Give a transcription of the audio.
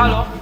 哈喽。